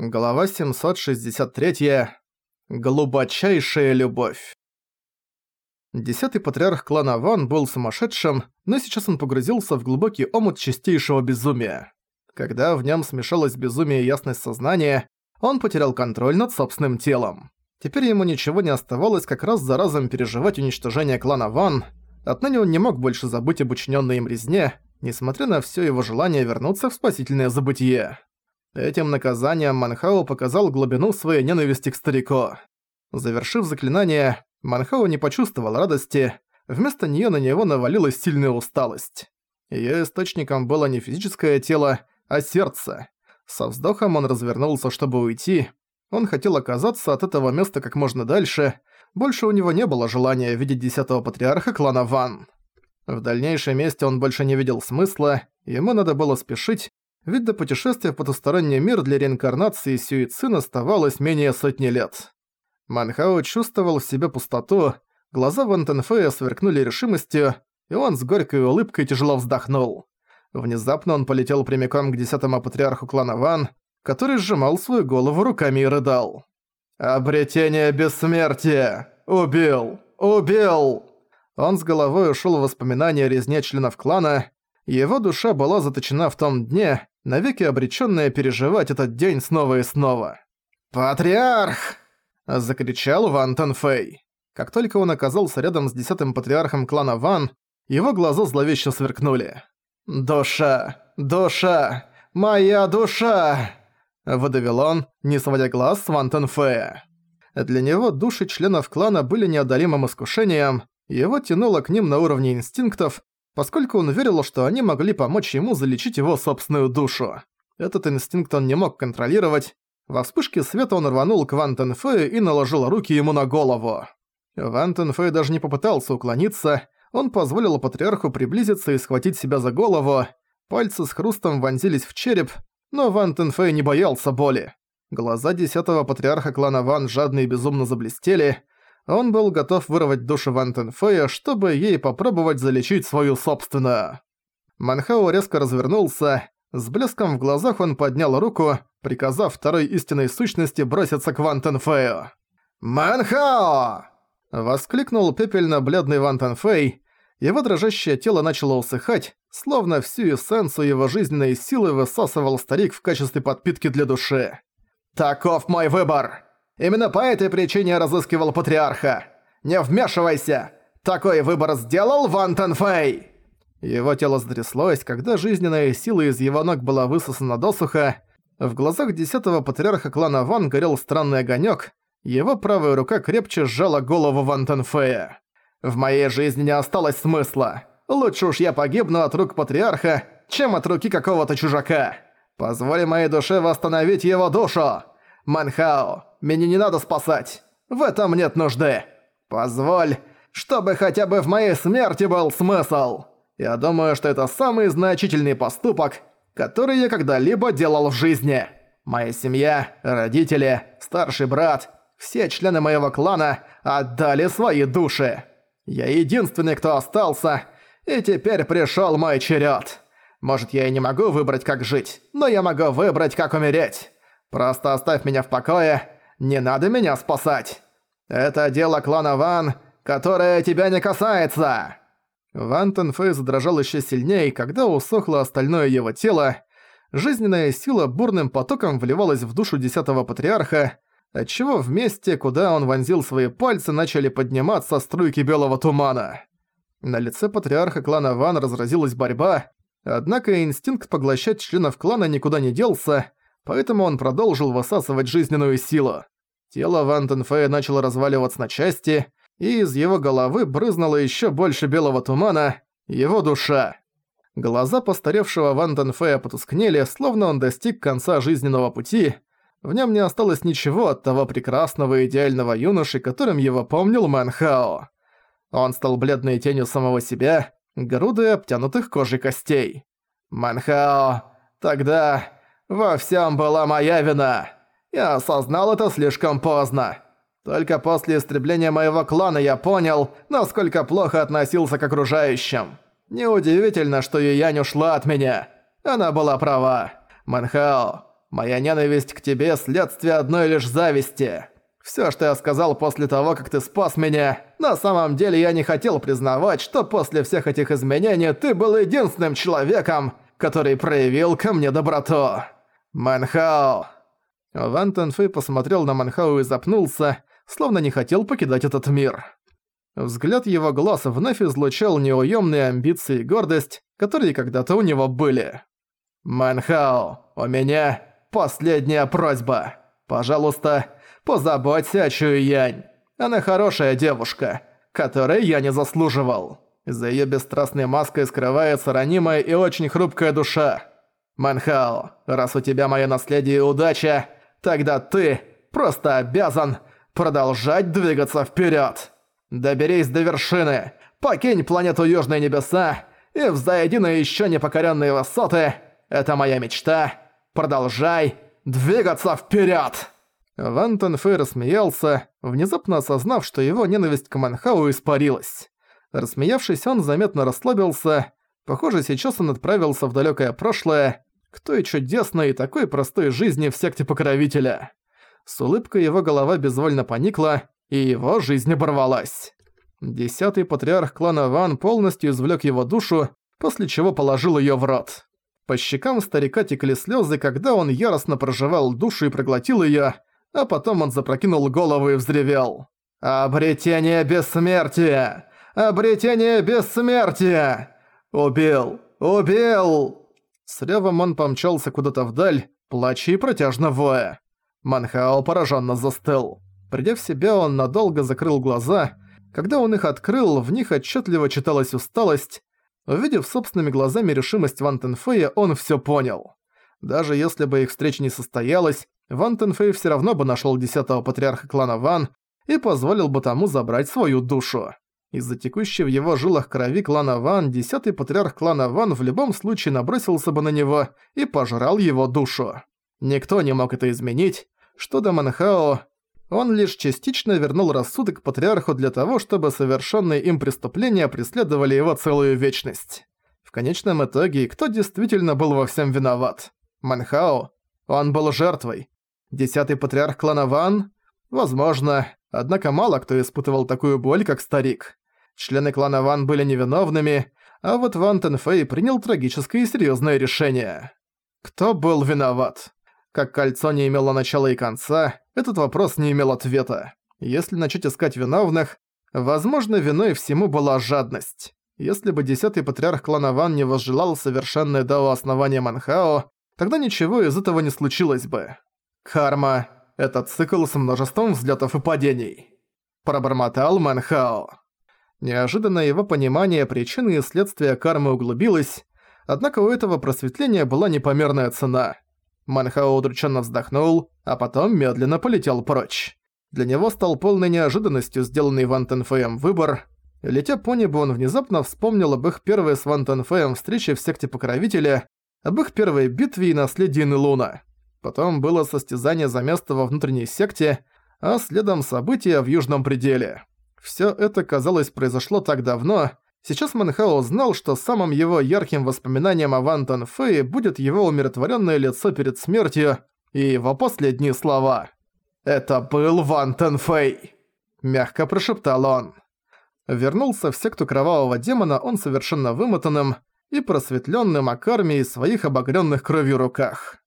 Глава 763. Глубочайшая любовь. Десятый патриарх клана Ван был сумасшедшим, но сейчас он погрузился в глубокий омут чистейшего безумия. Когда в нем смешалось безумие и ясность сознания, он потерял контроль над собственным телом. Теперь ему ничего не оставалось как раз за разом переживать уничтожение клана Ван. Отныне он не мог больше забыть об учиненной им резне, несмотря на все его желание вернуться в спасительное забытие. Этим наказанием Манхао показал глубину своей ненависти к старику. Завершив заклинание, Манхао не почувствовал радости, вместо неё на него навалилась сильная усталость. Её источником было не физическое тело, а сердце. Со вздохом он развернулся, чтобы уйти. Он хотел оказаться от этого места как можно дальше, больше у него не было желания видеть десятого патриарха клана Ван. В дальнейшем месте он больше не видел смысла, ему надо было спешить, ведь до путешествия в потусторонний мир для реинкарнации Сюицин оставалось менее сотни лет. Манхао чувствовал в себе пустоту, глаза Ван Тенфея сверкнули решимостью, и он с горькой улыбкой тяжело вздохнул. Внезапно он полетел прямиком к десятому патриарху клана Ван, который сжимал свою голову руками и рыдал. «Обретение бессмертия! Убил! Убил!» Он с головой ушел в воспоминания о резне членов клана, его душа была заточена в том дне, навеки обречённая переживать этот день снова и снова. «Патриарх!» – закричал Ван Тенфэй. Как только он оказался рядом с десятым патриархом клана Ван, его глаза зловеще сверкнули. «Душа! Душа! Моя душа!» – выдавил он, не сводя глаз с Ван Тенфэя. Для него души членов клана были неодолимым искушением, его тянуло к ним на уровне инстинктов, поскольку он верил, что они могли помочь ему залечить его собственную душу. Этот инстинкт он не мог контролировать. Во вспышке света он рванул к Ван Тенфею и наложил руки ему на голову. Ван Тенфей даже не попытался уклониться, он позволил патриарху приблизиться и схватить себя за голову. Пальцы с хрустом вонзились в череп, но Ван Тенфей не боялся боли. Глаза десятого патриарха клана Ван жадно и безумно заблестели, он был готов вырвать душу Ван Тенфея, чтобы ей попробовать залечить свою собственную. Манхао резко развернулся, с блеском в глазах он поднял руку, приказав второй истинной сущности броситься к Ван Тенфею. «Манхао!» – воскликнул пепельно-бледный Ван Тенфей. Его дрожащее тело начало усыхать, словно всю эссенцию его жизненной силы высасывал старик в качестве подпитки для души. «Таков мой выбор!» Именно по этой причине я разыскивал патриарха. Не вмешивайся! Такой выбор сделал Ван Тенфэй!» Его тело затряслось, когда жизненная сила из его ног была высосана досуха. В глазах десятого патриарха клана Ван горел странный огонек. Его правая рука крепче сжала голову Ван Тенфэя. «В моей жизни не осталось смысла. Лучше уж я погибну от рук патриарха, чем от руки какого-то чужака. Позволь моей душе восстановить его душу!» Манхао, меня не надо спасать. В этом нет нужды. Позволь, чтобы хотя бы в моей смерти был смысл. Я думаю, что это самый значительный поступок, который я когда-либо делал в жизни. Моя семья, родители, старший брат, все члены моего клана отдали свои души. Я единственный, кто остался, и теперь пришёл мой черед. Может, я и не могу выбрать, как жить, но я могу выбрать, как умереть. Просто оставь меня в покое, не надо меня спасать. Это дело клана Ван, которое тебя не касается!» Ван Тенфэй задрожал еще сильнее, когда усохло остальное его тело. Жизненная сила бурным потоком вливалась в душу десятого патриарха, отчего в месте, куда он вонзил свои пальцы, начали подниматься струйки белого тумана. На лице патриарха клана Ван разразилась борьба, однако инстинкт поглощать членов клана никуда не делся, поэтому он продолжил высасывать жизненную силу. Тело Ван Тенфея начало разваливаться на части, и из его головы брызнуло еще больше белого тумана, его душа. Глаза постаревшего Ван Тенфея потускнели, словно он достиг конца жизненного пути. В нем не осталось ничего от того прекрасного идеального юноши, которым его помнил Мэн Хао. Он стал бледной тенью самого себя, грудой обтянутых кожей костей. «Манхао, тогда во всем была моя вина. Я осознал это слишком поздно. Только после истребления моего клана я понял, насколько плохо относился к окружающим. Неудивительно, что Юянь ушла от меня. Она была права. Манхао, моя ненависть к тебе – следствие одной лишь зависти. Всё, что я сказал после того, как ты спас меня, на самом деле я не хотел признавать, что после всех этих изменений ты был единственным человеком, который проявил ко мне доброту. Манхао. Ван Тенфэй посмотрел на Манхао и запнулся, словно не хотел покидать этот мир. Взгляд его глаз вновь излучал неуемные амбиции и гордость, которые когда-то у него были. «Манхао, у меня последняя просьба. Пожалуйста, позаботься о Чуянь. Она хорошая девушка, которой я не заслуживал. За её бесстрастной маской скрывается ранимая и очень хрупкая душа. Манхао, раз у тебя моё наследие и удача, тогда ты просто обязан продолжать двигаться вперёд. Доберись до вершины, покинь планету Южные Небеса и взойди на ещё непокоренные высоты. Это моя мечта. Продолжай двигаться вперёд!» Ван Тенфэй рассмеялся, внезапно осознав, что его ненависть к Манхау испарилась. Рассмеявшись, он заметно расслабился. Похоже, сейчас он отправился в далёкое прошлое, к той чудесной и такой простой жизни в секте Покровителя. С улыбкой его голова безвольно поникла, и его жизнь оборвалась. Десятый патриарх клана Ван полностью извлек его душу, после чего положил ее в рот. По щекам старика текли слезы, когда он яростно проживал душу и проглотил ее, а потом он запрокинул голову и взревел. «Обретение бессмертия! Обретение бессмертия! Убил! Убил!» С ревом он помчался куда-то вдаль, плача и протяжно воя. Манхао пораженно застыл. Придя в себя, он надолго закрыл глаза. Когда он их открыл, в них отчетливо читалась усталость. Увидев собственными глазами решимость Ван Тенфея, он все понял. Даже если бы их встреча не состоялась, Ван Тенфей все равно бы нашел десятого патриарха клана Ван и позволил бы тому забрать свою душу. Из-за текущей в его жилах крови клана Ван, десятый патриарх клана Ван в любом случае набросился бы на него и пожрал его душу. Никто не мог это изменить. Что до Манхао, он лишь частично вернул рассудок патриарху для того, чтобы совершенные им преступления преследовали его целую вечность. В конечном итоге, кто действительно был во всем виноват? Манхао? Он был жертвой. Десятый патриарх клана Ван? Возможно, однако мало кто испытывал такую боль, как старик. Члены клана Ван были невиновными, а вот Ван Тенфэй принял трагическое и серьезное решение. Кто был виноват? Как кольцо не имело начала и конца, этот вопрос не имел ответа. Если начать искать виновных, возможно, виной всему была жадность. Если бы десятый патриарх клана Ван не возжелал совершенное дао основания Манхао, тогда ничего из этого не случилось бы. Карма — это цикл с множеством взлетов и падений. Пробормотал Манхао. Неожиданно его понимание причины и следствия кармы углубилось, однако у этого просветления была непомерная цена — Манхао удрученно вздохнул, а потом медленно полетел прочь. Для него стал полной неожиданностью сделанный Ван Тенфеем выбор. Летя по небу, он внезапно вспомнил об их первой с Ван Тенфеем встрече в секте Покровителя, об их первой битве и наследии Нелуна. Потом было состязание за место во внутренней секте, а следом события в Южном Пределе. Всё это, казалось, произошло так давно, Сейчас Манхао знал, что самым его ярким воспоминанием о Ван Тан Фэе будет его умиротворенное лицо перед смертью и его последние слова. «Это был Ван Тан Фэй!» – мягко прошептал он. Вернулся в секту Кровавого Демона он совершенно вымотанным и просветленным о карме и своих обогренных кровью руках.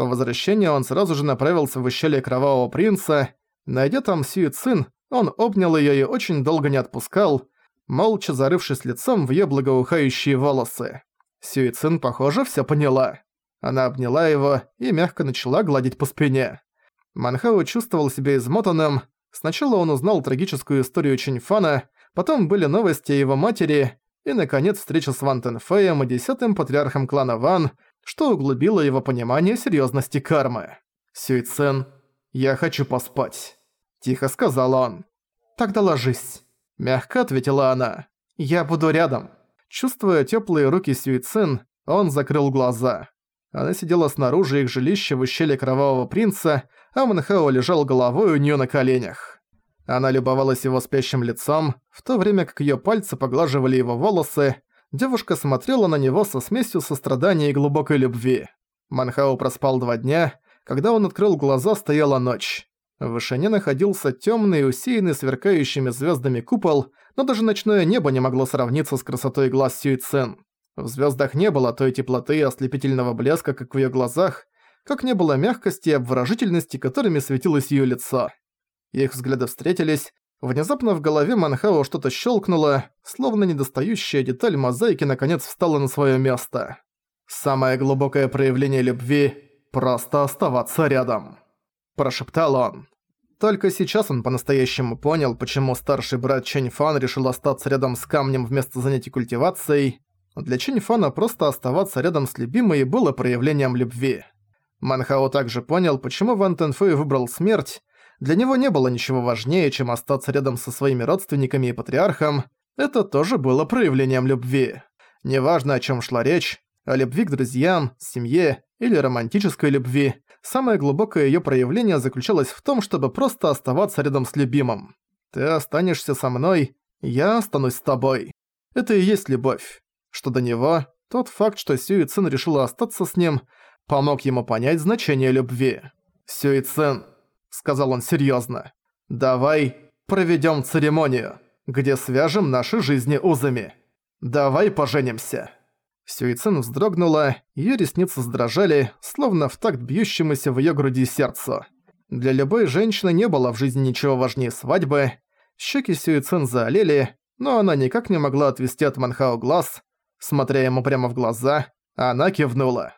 По возвращении он сразу же направился в ущелье Кровавого Принца. Найдя там Сью Цин, он обнял ее и очень долго не отпускал, молча зарывшись лицом в её благоухающие волосы. Сюицин, похоже, всё поняла. Она обняла его и мягко начала гладить по спине. Манхао чувствовал себя измотанным. Сначала он узнал трагическую историю Чиньфана, потом были новости о его матери, и, наконец, встреча с Ван Тенфеем и десятым патриархом клана Ван, что углубило его понимание серьёзности кармы. «Сюйцен, я хочу поспать», – тихо сказал он. «Тогда ложись». Мягко ответила она. «Я буду рядом». Чувствуя теплые руки Сюицин, он закрыл глаза. Она сидела снаружи их жилища в ущелье Кровавого Принца, а Манхао лежал головой у неё на коленях. Она любовалась его спящим лицом, в то время как её пальцы поглаживали его волосы, девушка смотрела на него со смесью сострадания и глубокой любви. Манхао проспал два дня. Когда он открыл глаза, стояла ночь. В вышине находился темный, усеянный сверкающими звездами купол, но даже ночное небо не могло сравниться с красотой глаз Сюйцен. В звездах не было той теплоты и ослепительного блеска, как в ее глазах, как не было мягкости и обворожительности, которыми светилось ее лицо. Их взгляды встретились, внезапно в голове Манхао что-то щелкнуло, словно недостающая деталь мозаики наконец встала на свое место. Самое глубокое проявление любви – просто оставаться рядом. Прошептал он. Только сейчас он по-настоящему понял, почему старший брат Чэнь Фан решил остаться рядом с камнем вместо занятий культивацией. Для Чэнь Фана просто оставаться рядом с любимой было проявлением любви. Манхао также понял, почему Ван Тенфэй выбрал смерть. Для него не было ничего важнее, чем остаться рядом со своими родственниками и патриархом. Это тоже было проявлением любви. Неважно, о чем шла речь, о любви к друзьям, семье или романтической любви, самое глубокое её проявление заключалось в том, чтобы просто оставаться рядом с любимым. Ты останешься со мной, я останусь с тобой. Это и есть любовь. Что до него, тот факт, что Сюи Цин решила остаться с ним, помог ему понять значение любви. «Сюи Цин», — сказал он серьёзно, — «давай проведём церемонию, где свяжем наши жизни узами. Давай поженимся». Сюицин вздрогнула, её ресницы задрожали, словно в такт бьющемуся в её груди сердцу. Для любой женщины не было в жизни ничего важнее свадьбы. Щеки Сюицин заолели, но она никак не могла отвести от Манхао глаз. Смотря ему прямо в глаза, она кивнула.